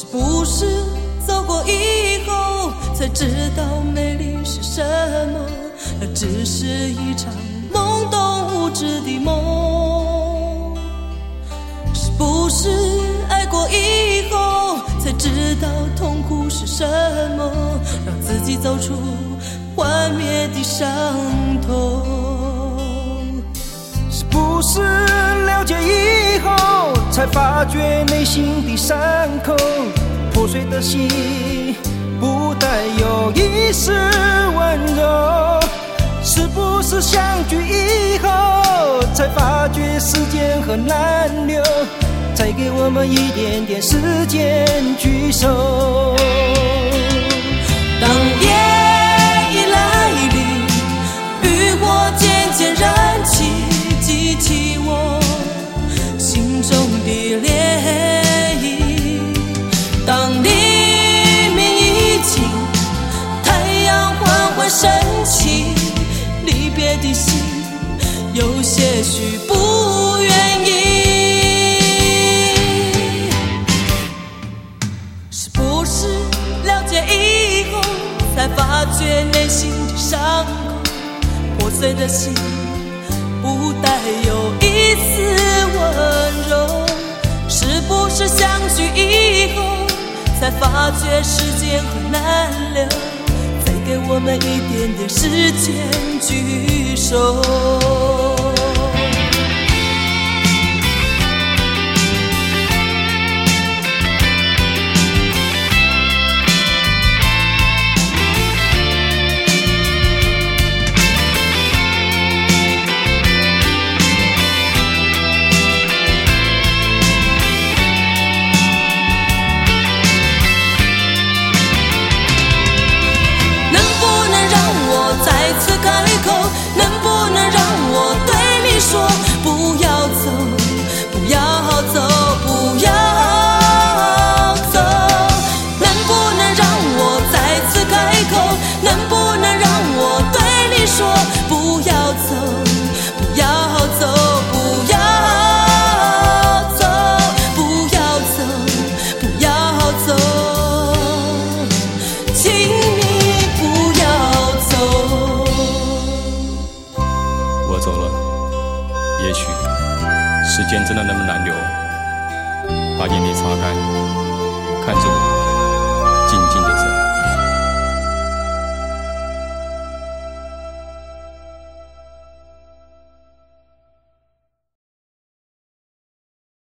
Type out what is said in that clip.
是不是走过以后才知道美丽是什么？那只是一场懵懂无知的梦。是不是爱过以后才知道痛苦是什么？让自己走出幻灭的伤痛。是不是才发觉内心的伤口？破碎的心不带有一丝温柔。是不是相聚以后才发觉时间很难留？再给我们一点点时间聚首。的心有些许不愿意。是不是了解以后才发觉内心的伤口？破碎的心不带有一丝温柔。是不是相聚以后才发觉时间很难留？我们一点点时间聚首。不要走不要走不要走不要走不要走请你不要走我走了也许时间真的那么难留把眼泪擦干看着我